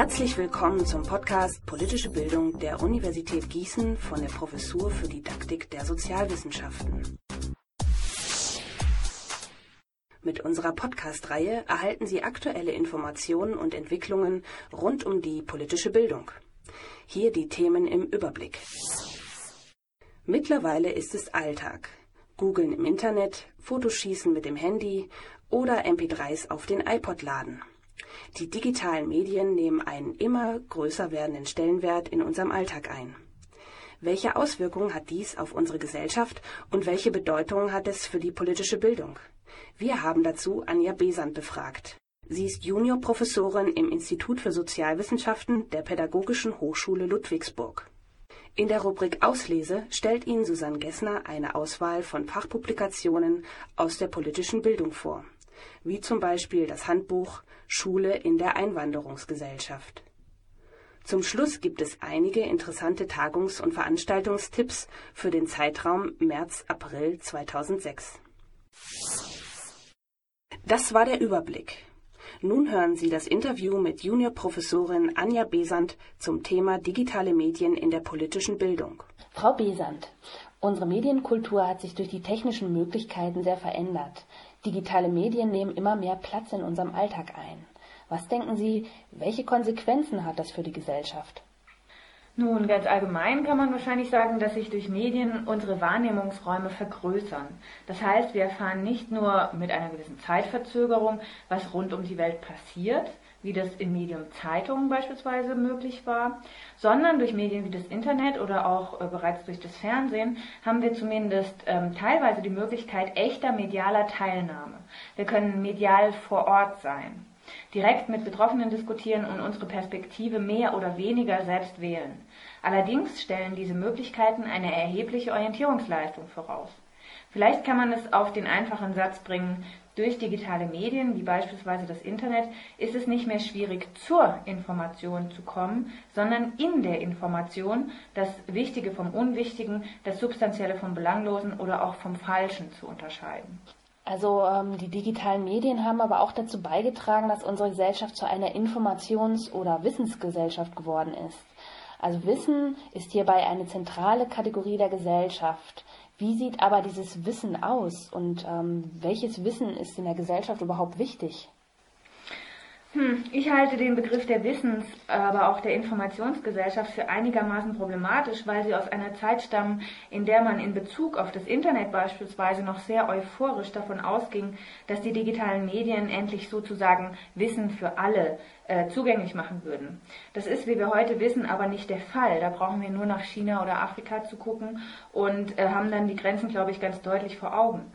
Herzlich willkommen zum Podcast Politische Bildung der Universität Gießen von der Professur für Didaktik der Sozialwissenschaften. Mit unserer Podcast-Reihe erhalten Sie aktuelle Informationen und Entwicklungen rund um die politische Bildung. Hier die Themen im Überblick. Mittlerweile ist es Alltag. Googeln im Internet, Fotoschießen mit dem Handy oder MP3s auf den iPod laden. Die digitalen Medien nehmen einen immer größer werdenden Stellenwert in unserem Alltag ein. Welche Auswirkungen hat dies auf unsere Gesellschaft und welche Bedeutung hat es für die politische Bildung? Wir haben dazu Anja Besant befragt. Sie ist Juniorprofessorin im Institut für Sozialwissenschaften der Pädagogischen Hochschule Ludwigsburg. In der Rubrik Auslese stellt Ihnen Susanne Gessner eine Auswahl von Fachpublikationen aus der politischen Bildung vor, wie zum Beispiel das Handbuch Schule in der Einwanderungsgesellschaft. Zum Schluss gibt es einige interessante Tagungs- und Veranstaltungstipps für den Zeitraum März-April 2006. Das war der Überblick. Nun hören Sie das Interview mit Juniorprofessorin Anja Besant zum Thema digitale Medien in der politischen Bildung. Frau Besant, unsere Medienkultur hat sich durch die technischen Möglichkeiten sehr verändert. Digitale Medien nehmen immer mehr Platz in unserem Alltag ein. Was denken Sie, welche Konsequenzen hat das für die Gesellschaft? Nun, ganz allgemein kann man wahrscheinlich sagen, dass sich durch Medien unsere Wahrnehmungsräume vergrößern. Das heißt, wir erfahren nicht nur mit einer gewissen Zeitverzögerung, was rund um die Welt passiert, wie das in Medium Zeitungen beispielsweise möglich war, sondern durch Medien wie das Internet oder auch äh, bereits durch das Fernsehen haben wir zumindest ähm, teilweise die Möglichkeit echter medialer Teilnahme. Wir können medial vor Ort sein direkt mit Betroffenen diskutieren und unsere Perspektive mehr oder weniger selbst wählen. Allerdings stellen diese Möglichkeiten eine erhebliche Orientierungsleistung voraus. Vielleicht kann man es auf den einfachen Satz bringen, durch digitale Medien, wie beispielsweise das Internet, ist es nicht mehr schwierig, zur Information zu kommen, sondern in der Information das Wichtige vom Unwichtigen, das Substanzielle vom Belanglosen oder auch vom Falschen zu unterscheiden. Also ähm, die digitalen Medien haben aber auch dazu beigetragen, dass unsere Gesellschaft zu einer Informations- oder Wissensgesellschaft geworden ist. Also Wissen ist hierbei eine zentrale Kategorie der Gesellschaft. Wie sieht aber dieses Wissen aus und ähm, welches Wissen ist in der Gesellschaft überhaupt wichtig? Hm, ich halte den Begriff der Wissens-, aber auch der Informationsgesellschaft für einigermaßen problematisch, weil sie aus einer Zeit stammen, in der man in Bezug auf das Internet beispielsweise noch sehr euphorisch davon ausging, dass die digitalen Medien endlich sozusagen Wissen für alle äh, zugänglich machen würden. Das ist, wie wir heute wissen, aber nicht der Fall. Da brauchen wir nur nach China oder Afrika zu gucken und äh, haben dann die Grenzen, glaube ich, ganz deutlich vor Augen.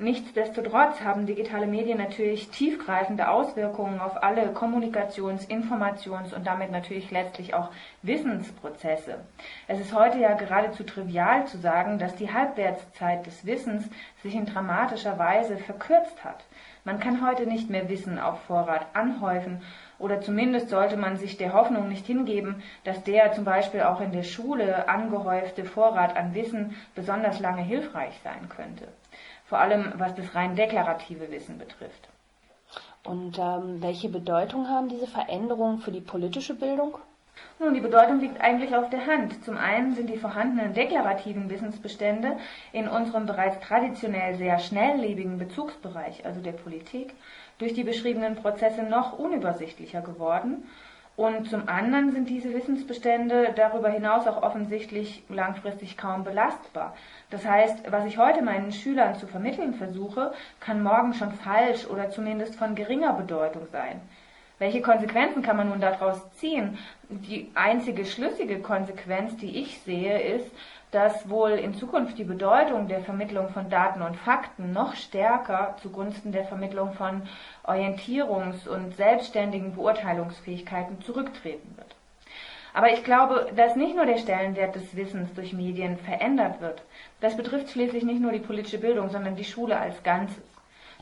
Nichtsdestotrotz haben digitale Medien natürlich tiefgreifende Auswirkungen auf alle Kommunikations-, Informations- und damit natürlich letztlich auch Wissensprozesse. Es ist heute ja geradezu trivial zu sagen, dass die Halbwertszeit des Wissens sich in dramatischer Weise verkürzt hat. Man kann heute nicht mehr Wissen auf Vorrat anhäufen oder zumindest sollte man sich der Hoffnung nicht hingeben, dass der zum Beispiel auch in der Schule angehäufte Vorrat an Wissen besonders lange hilfreich sein könnte vor allem was das rein deklarative Wissen betrifft. Und ähm, welche Bedeutung haben diese Veränderungen für die politische Bildung? Nun, die Bedeutung liegt eigentlich auf der Hand. Zum einen sind die vorhandenen deklarativen Wissensbestände in unserem bereits traditionell sehr schnelllebigen Bezugsbereich, also der Politik, durch die beschriebenen Prozesse noch unübersichtlicher geworden und zum anderen sind diese Wissensbestände darüber hinaus auch offensichtlich langfristig kaum belastbar. Das heißt, was ich heute meinen Schülern zu vermitteln versuche, kann morgen schon falsch oder zumindest von geringer Bedeutung sein. Welche Konsequenzen kann man nun daraus ziehen? Die einzige schlüssige Konsequenz, die ich sehe, ist, dass wohl in Zukunft die Bedeutung der Vermittlung von Daten und Fakten noch stärker zugunsten der Vermittlung von Orientierungs- und selbstständigen Beurteilungsfähigkeiten zurücktreten wird. Aber ich glaube, dass nicht nur der Stellenwert des Wissens durch Medien verändert wird. Das betrifft schließlich nicht nur die politische Bildung, sondern die Schule als Ganzes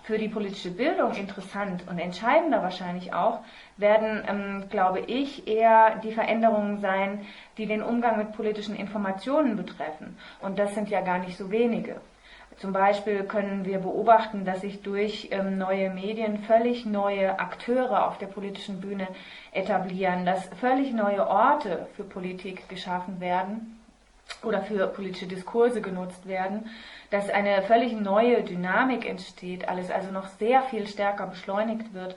für die politische Bildung interessant und entscheidender wahrscheinlich auch, werden, ähm, glaube ich, eher die Veränderungen sein, die den Umgang mit politischen Informationen betreffen. Und das sind ja gar nicht so wenige. Zum Beispiel können wir beobachten, dass sich durch ähm, neue Medien völlig neue Akteure auf der politischen Bühne etablieren, dass völlig neue Orte für Politik geschaffen werden oder für politische Diskurse genutzt werden, dass eine völlig neue Dynamik entsteht, alles also noch sehr viel stärker beschleunigt wird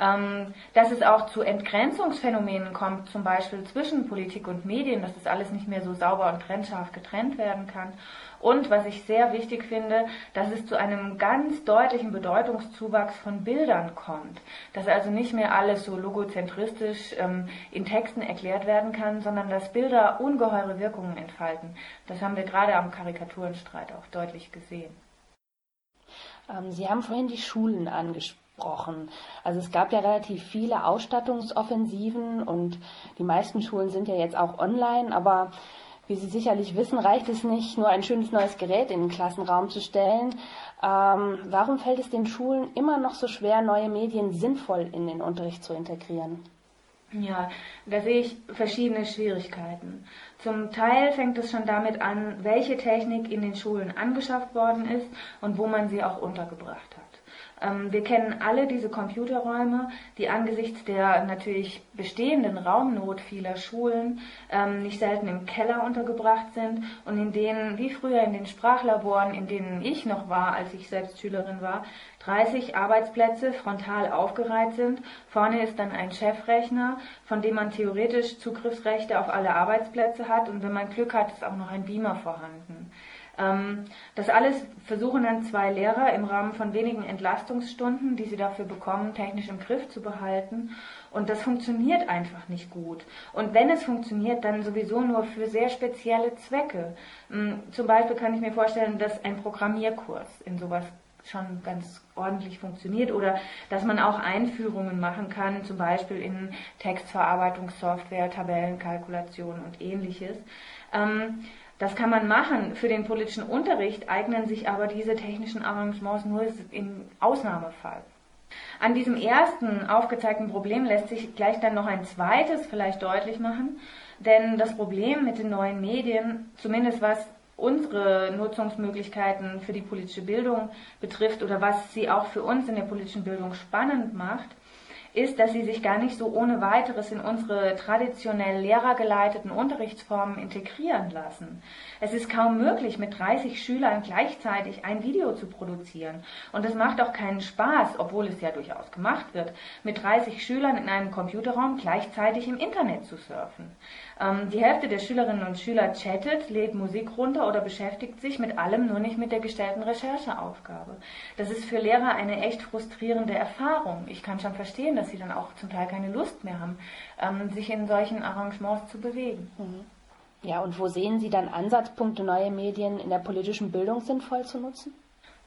ähm, dass es auch zu Entgrenzungsphänomenen kommt, zum Beispiel zwischen Politik und Medien, dass das alles nicht mehr so sauber und trennscharf getrennt werden kann. Und was ich sehr wichtig finde, dass es zu einem ganz deutlichen Bedeutungszuwachs von Bildern kommt. Dass also nicht mehr alles so logozentristisch ähm, in Texten erklärt werden kann, sondern dass Bilder ungeheure Wirkungen entfalten. Das haben wir gerade am Karikaturenstreit auch deutlich gesehen. Ähm, Sie haben vorhin die Schulen angesprochen gesprochen. Also es gab ja relativ viele Ausstattungsoffensiven und die meisten Schulen sind ja jetzt auch online, aber wie Sie sicherlich wissen, reicht es nicht, nur ein schönes neues Gerät in den Klassenraum zu stellen. Ähm, warum fällt es den Schulen immer noch so schwer, neue Medien sinnvoll in den Unterricht zu integrieren? Ja, da sehe ich verschiedene Schwierigkeiten. Zum Teil fängt es schon damit an, welche Technik in den Schulen angeschafft worden ist und wo man sie auch untergebracht hat. Ähm, wir kennen alle diese Computerräume, die angesichts der natürlich bestehenden Raumnot vieler Schulen ähm, nicht selten im Keller untergebracht sind und in denen, wie früher in den Sprachlaboren, in denen ich noch war, als ich selbst Schülerin war, 30 Arbeitsplätze frontal aufgereiht sind. Vorne ist dann ein Chefrechner, von dem man theoretisch Zugriffsrechte auf alle Arbeitsplätze hat und wenn man Glück hat, ist auch noch ein Beamer vorhanden. Ähm, das alles versuchen dann zwei Lehrer im Rahmen von wenigen Entlastungsstunden, die sie dafür bekommen, technisch im Griff zu behalten. Und das funktioniert einfach nicht gut. Und wenn es funktioniert, dann sowieso nur für sehr spezielle Zwecke. Ähm, zum Beispiel kann ich mir vorstellen, dass ein Programmierkurs in sowas schon ganz ordentlich funktioniert oder dass man auch Einführungen machen kann, zum Beispiel in Textverarbeitungssoftware, Tabellenkalkulation und ähnliches. Das kann man machen. Für den politischen Unterricht eignen sich aber diese technischen Arrangements nur im Ausnahmefall. An diesem ersten aufgezeigten Problem lässt sich gleich dann noch ein zweites vielleicht deutlich machen, denn das Problem mit den neuen Medien, zumindest was unsere Nutzungsmöglichkeiten für die politische Bildung betrifft oder was sie auch für uns in der politischen Bildung spannend macht, ist, dass sie sich gar nicht so ohne weiteres in unsere traditionell lehrergeleiteten Unterrichtsformen integrieren lassen. Es ist kaum möglich, mit 30 Schülern gleichzeitig ein Video zu produzieren. Und es macht auch keinen Spaß, obwohl es ja durchaus gemacht wird, mit 30 Schülern in einem Computerraum gleichzeitig im Internet zu surfen. Ähm, die Hälfte der Schülerinnen und Schüler chattet, lädt Musik runter oder beschäftigt sich mit allem, nur nicht mit der gestellten Rechercheaufgabe. Das ist für Lehrer eine echt frustrierende Erfahrung. Ich kann schon verstehen, dass sie dann auch zum Teil keine Lust mehr haben, ähm, sich in solchen Arrangements zu bewegen. Mhm. Ja, und wo sehen Sie dann Ansatzpunkte, neue Medien in der politischen Bildung sinnvoll zu nutzen?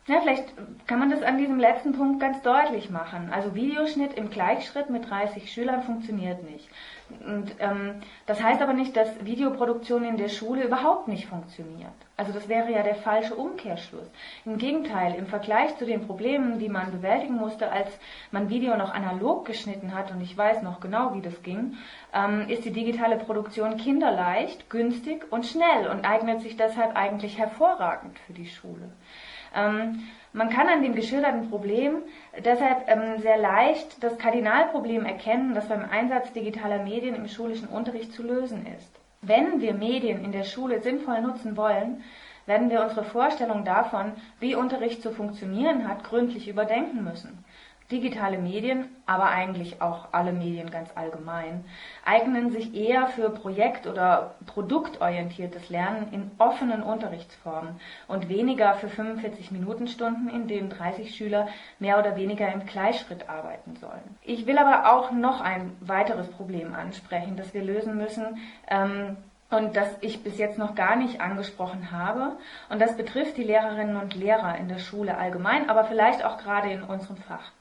Ja, vielleicht kann man das an diesem letzten Punkt ganz deutlich machen. Also Videoschnitt im Gleichschritt mit 30 Schülern funktioniert nicht. Und ähm, das heißt aber nicht, dass Videoproduktion in der Schule überhaupt nicht funktioniert. Also das wäre ja der falsche Umkehrschluss. Im Gegenteil, im Vergleich zu den Problemen, die man bewältigen musste, als man Video noch analog geschnitten hat, und ich weiß noch genau, wie das ging, ähm, ist die digitale Produktion kinderleicht, günstig und schnell und eignet sich deshalb eigentlich hervorragend für die Schule. Ähm, man kann an dem geschilderten Problem deshalb ähm, sehr leicht das Kardinalproblem erkennen, das beim Einsatz digitaler Medien im schulischen Unterricht zu lösen ist. Wenn wir Medien in der Schule sinnvoll nutzen wollen, werden wir unsere Vorstellung davon, wie Unterricht zu funktionieren hat, gründlich überdenken müssen. Digitale Medien, aber eigentlich auch alle Medien ganz allgemein, eignen sich eher für projekt- oder produktorientiertes Lernen in offenen Unterrichtsformen und weniger für 45-Minuten-Stunden, in denen 30 Schüler mehr oder weniger im Gleichschritt arbeiten sollen. Ich will aber auch noch ein weiteres Problem ansprechen, das wir lösen müssen. Ähm, und das ich bis jetzt noch gar nicht angesprochen habe. Und das betrifft die Lehrerinnen und Lehrer in der Schule allgemein, aber vielleicht auch gerade in unserem Fach.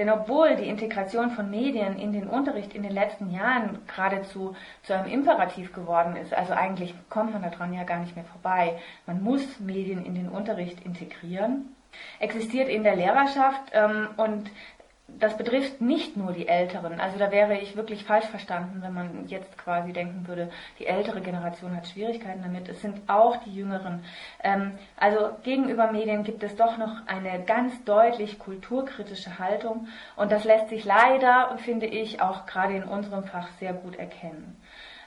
Denn obwohl die Integration von Medien in den Unterricht in den letzten Jahren geradezu zu einem Imperativ geworden ist, also eigentlich kommt man daran ja gar nicht mehr vorbei, man muss Medien in den Unterricht integrieren, existiert in der Lehrerschaft ähm, und das betrifft nicht nur die Älteren. Also da wäre ich wirklich falsch verstanden, wenn man jetzt quasi denken würde, die ältere Generation hat Schwierigkeiten damit. Es sind auch die Jüngeren. Ähm, also gegenüber Medien gibt es doch noch eine ganz deutlich kulturkritische Haltung und das lässt sich leider, finde ich, auch gerade in unserem Fach sehr gut erkennen.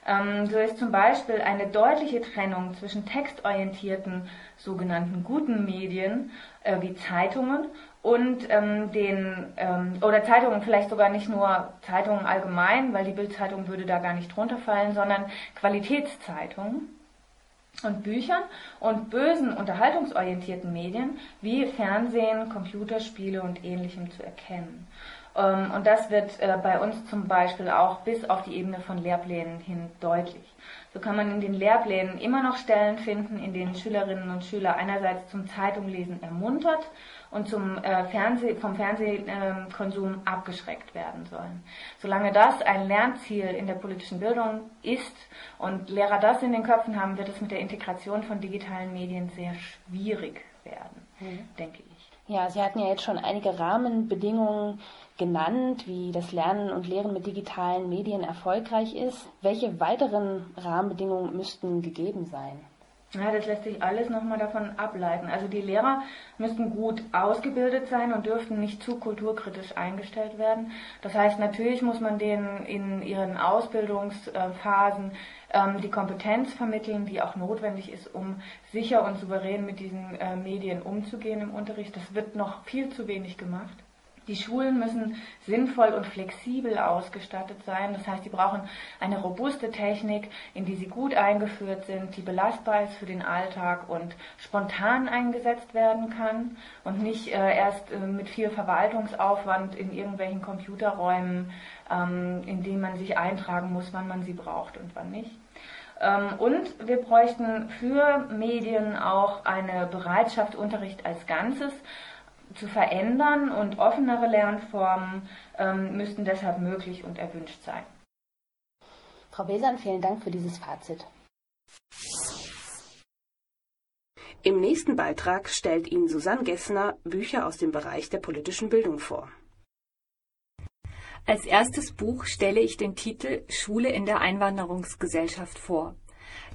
Ähm, so ist zum Beispiel eine deutliche Trennung zwischen textorientierten sogenannten guten Medien äh, wie Zeitungen und ähm, den ähm, oder Zeitungen vielleicht sogar nicht nur Zeitungen allgemein, weil die Bildzeitung würde da gar nicht drunter fallen, sondern Qualitätszeitungen und Büchern und bösen unterhaltungsorientierten Medien wie Fernsehen, Computerspiele und ähnlichem zu erkennen. Ähm, und das wird äh, bei uns zum Beispiel auch bis auf die Ebene von Lehrplänen hin deutlich. So kann man in den Lehrplänen immer noch Stellen finden, in denen Schülerinnen und Schüler einerseits zum Zeitunglesen ermuntert und zum äh, Fernseh, vom Fernsehkonsum äh, abgeschreckt werden sollen. Solange das ein Lernziel in der politischen Bildung ist und Lehrer das in den Köpfen haben, wird es mit der Integration von digitalen Medien sehr schwierig werden, mhm. denke ich. Ja, Sie hatten ja jetzt schon einige Rahmenbedingungen genannt, wie das Lernen und Lehren mit digitalen Medien erfolgreich ist. Welche weiteren Rahmenbedingungen müssten gegeben sein? Ja, das lässt sich alles nochmal davon ableiten. Also die Lehrer müssten gut ausgebildet sein und dürften nicht zu kulturkritisch eingestellt werden. Das heißt, natürlich muss man denen in ihren Ausbildungsphasen ähm, die Kompetenz vermitteln, die auch notwendig ist, um sicher und souverän mit diesen äh, Medien umzugehen im Unterricht. Das wird noch viel zu wenig gemacht. Die Schulen müssen sinnvoll und flexibel ausgestattet sein. Das heißt, sie brauchen eine robuste Technik, in die sie gut eingeführt sind, die belastbar ist für den Alltag und spontan eingesetzt werden kann und nicht äh, erst äh, mit viel Verwaltungsaufwand in irgendwelchen Computerräumen, ähm, in denen man sich eintragen muss, wann man sie braucht und wann nicht. Ähm, und wir bräuchten für Medien auch eine Bereitschaft, Unterricht als Ganzes zu verändern und offenere Lernformen ähm, müssten deshalb möglich und erwünscht sein. Frau Wesan, vielen Dank für dieses Fazit. Im nächsten Beitrag stellt Ihnen Susanne Gessner Bücher aus dem Bereich der politischen Bildung vor. Als erstes Buch stelle ich den Titel Schule in der Einwanderungsgesellschaft vor.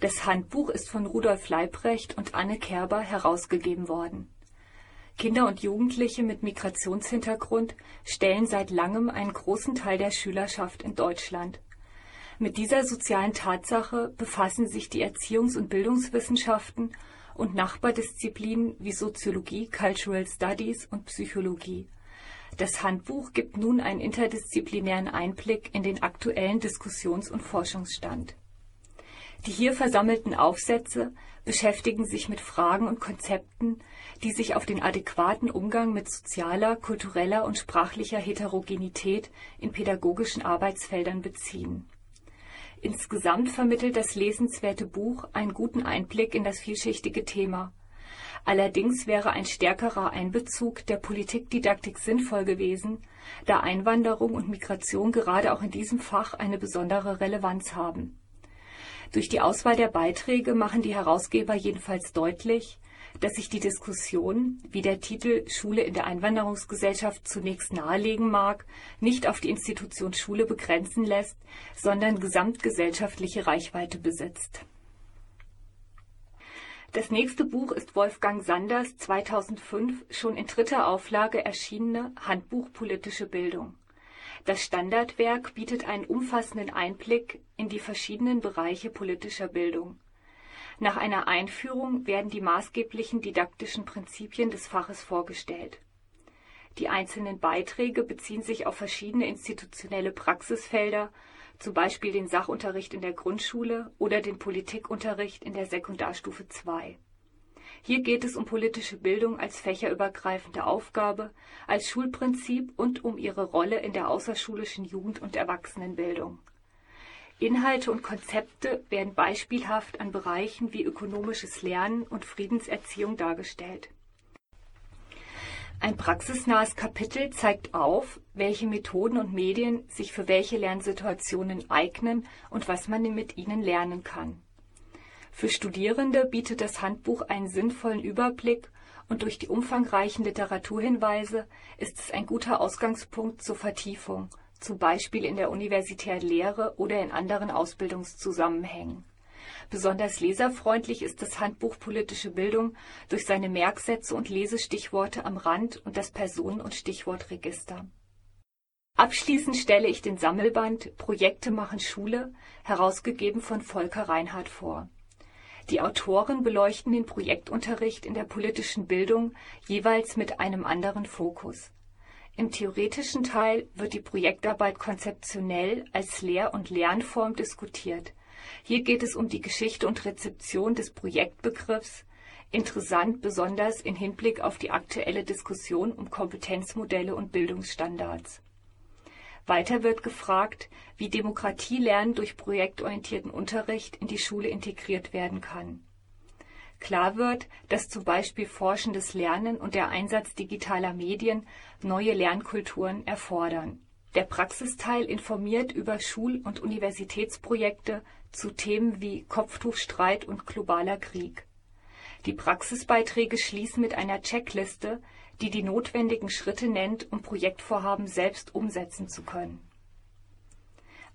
Das Handbuch ist von Rudolf Leibrecht und Anne Kerber herausgegeben worden. Kinder und Jugendliche mit Migrationshintergrund stellen seit langem einen großen Teil der Schülerschaft in Deutschland. Mit dieser sozialen Tatsache befassen sich die Erziehungs- und Bildungswissenschaften und Nachbardisziplinen wie Soziologie, Cultural Studies und Psychologie. Das Handbuch gibt nun einen interdisziplinären Einblick in den aktuellen Diskussions- und Forschungsstand. Die hier versammelten Aufsätze beschäftigen sich mit Fragen und Konzepten, die sich auf den adäquaten Umgang mit sozialer, kultureller und sprachlicher Heterogenität in pädagogischen Arbeitsfeldern beziehen. Insgesamt vermittelt das lesenswerte Buch einen guten Einblick in das vielschichtige Thema. Allerdings wäre ein stärkerer Einbezug der Politikdidaktik sinnvoll gewesen, da Einwanderung und Migration gerade auch in diesem Fach eine besondere Relevanz haben. Durch die Auswahl der Beiträge machen die Herausgeber jedenfalls deutlich, dass sich die Diskussion, wie der Titel Schule in der Einwanderungsgesellschaft zunächst nahelegen mag, nicht auf die Institution Schule begrenzen lässt, sondern gesamtgesellschaftliche Reichweite besitzt. Das nächste Buch ist Wolfgang Sanders 2005 schon in dritter Auflage erschienene Handbuch Politische Bildung. Das Standardwerk bietet einen umfassenden Einblick in die verschiedenen Bereiche politischer Bildung. Nach einer Einführung werden die maßgeblichen didaktischen Prinzipien des Faches vorgestellt. Die einzelnen Beiträge beziehen sich auf verschiedene institutionelle Praxisfelder, zum Beispiel den Sachunterricht in der Grundschule oder den Politikunterricht in der Sekundarstufe II. Hier geht es um politische Bildung als fächerübergreifende Aufgabe, als Schulprinzip und um ihre Rolle in der außerschulischen Jugend- und Erwachsenenbildung Inhalte und Konzepte werden beispielhaft an Bereichen wie ökonomisches Lernen und Friedenserziehung dargestellt. Ein praxisnahes Kapitel zeigt auf, welche Methoden und Medien sich für welche Lernsituationen eignen und was man mit ihnen lernen kann. Für Studierende bietet das Handbuch einen sinnvollen Überblick und durch die umfangreichen Literaturhinweise ist es ein guter Ausgangspunkt zur Vertiefung, zum Beispiel in der universitären Lehre oder in anderen Ausbildungszusammenhängen. Besonders leserfreundlich ist das Handbuch Politische Bildung durch seine Merksätze und Lesestichworte am Rand und das Personen- und Stichwortregister. Abschließend stelle ich den Sammelband Projekte machen Schule, herausgegeben von Volker Reinhardt vor. Die Autoren beleuchten den Projektunterricht in der politischen Bildung jeweils mit einem anderen Fokus. Im theoretischen Teil wird die Projektarbeit konzeptionell als Lehr- und Lernform diskutiert. Hier geht es um die Geschichte und Rezeption des Projektbegriffs, interessant besonders in Hinblick auf die aktuelle Diskussion um Kompetenzmodelle und Bildungsstandards. Weiter wird gefragt, wie Demokratielernen durch projektorientierten Unterricht in die Schule integriert werden kann. Klar wird, dass zum Beispiel forschendes Lernen und der Einsatz digitaler Medien neue Lernkulturen erfordern. Der Praxisteil informiert über Schul- und Universitätsprojekte zu Themen wie Kopftuchstreit und globaler Krieg. Die Praxisbeiträge schließen mit einer Checkliste, die die notwendigen Schritte nennt, um Projektvorhaben selbst umsetzen zu können.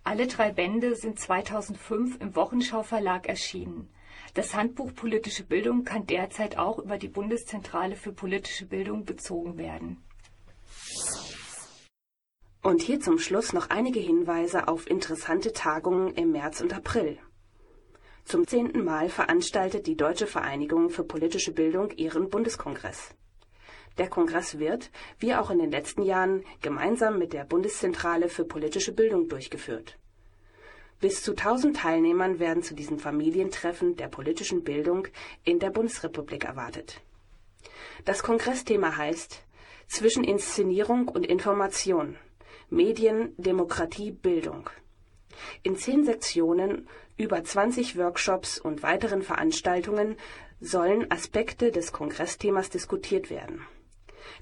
Alle drei Bände sind 2005 im Wochenschau Verlag erschienen. Das Handbuch Politische Bildung kann derzeit auch über die Bundeszentrale für politische Bildung bezogen werden. Und hier zum Schluss noch einige Hinweise auf interessante Tagungen im März und April. Zum zehnten Mal veranstaltet die Deutsche Vereinigung für politische Bildung ihren Bundeskongress. Der Kongress wird, wie auch in den letzten Jahren, gemeinsam mit der Bundeszentrale für politische Bildung durchgeführt. Bis zu 1000 Teilnehmern werden zu diesem Familientreffen der politischen Bildung in der Bundesrepublik erwartet. Das Kongressthema heißt Zwischen Inszenierung und Information Medien, Demokratie, Bildung. In zehn Sektionen, über 20 Workshops und weiteren Veranstaltungen sollen Aspekte des Kongressthemas diskutiert werden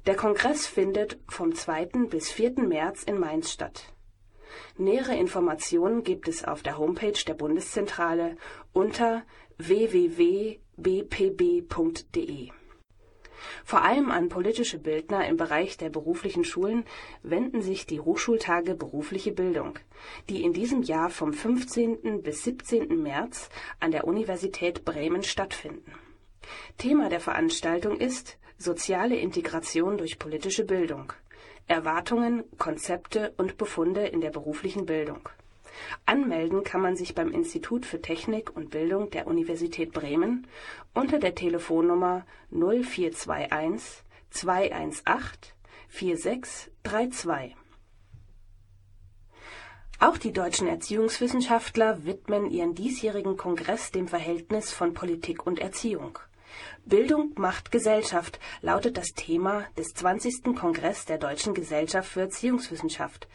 der Kongress findet vom 2. bis 4. März in Mainz statt. Nähere Informationen gibt es auf der Homepage der Bundeszentrale unter www.bpb.de. Vor allem an politische Bildner im Bereich der beruflichen Schulen wenden sich die Hochschultage Berufliche Bildung, die in diesem Jahr vom 15. bis 17. März an der Universität Bremen stattfinden. Thema der Veranstaltung ist Soziale Integration durch politische Bildung. Erwartungen, Konzepte und Befunde in der beruflichen Bildung. Anmelden kann man sich beim Institut für Technik und Bildung der Universität Bremen unter der Telefonnummer 0421 218 4632. Auch die deutschen Erziehungswissenschaftler widmen ihren diesjährigen Kongress dem Verhältnis von Politik und Erziehung. Bildung macht Gesellschaft lautet das Thema des 20. Kongress der Deutschen Gesellschaft für Erziehungswissenschaft,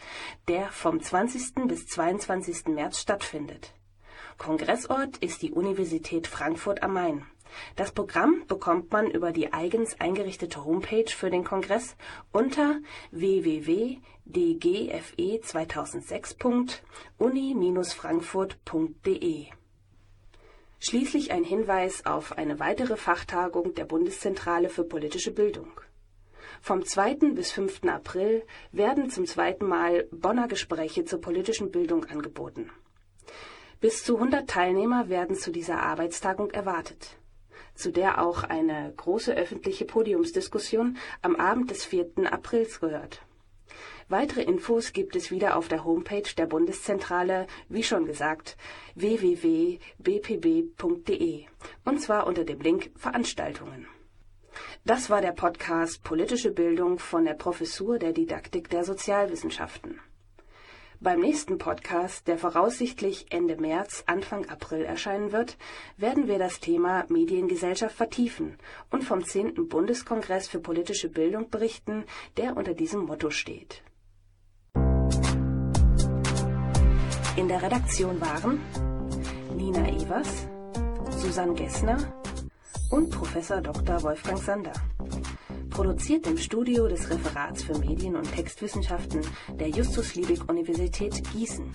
der vom 20. bis 22. März stattfindet. Kongressort ist die Universität Frankfurt am Main. Das Programm bekommt man über die eigens eingerichtete Homepage für den Kongress unter www.dgfe2006.uni-frankfurt.de Schließlich ein Hinweis auf eine weitere Fachtagung der Bundeszentrale für politische Bildung. Vom 2. bis 5. April werden zum zweiten Mal Bonner Gespräche zur politischen Bildung angeboten. Bis zu 100 Teilnehmer werden zu dieser Arbeitstagung erwartet, zu der auch eine große öffentliche Podiumsdiskussion am Abend des 4. Aprils gehört Weitere Infos gibt es wieder auf der Homepage der Bundeszentrale, wie schon gesagt, www.bpb.de und zwar unter dem Link Veranstaltungen. Das war der Podcast Politische Bildung von der Professur der Didaktik der Sozialwissenschaften. Beim nächsten Podcast, der voraussichtlich Ende März, Anfang April erscheinen wird, werden wir das Thema Mediengesellschaft vertiefen und vom 10. Bundeskongress für politische Bildung berichten, der unter diesem Motto steht. In der Redaktion waren Nina Evers, Susanne Gessner und Professor Dr. Wolfgang Sander. Produziert im Studio des Referats für Medien- und Textwissenschaften der Justus Liebig Universität Gießen.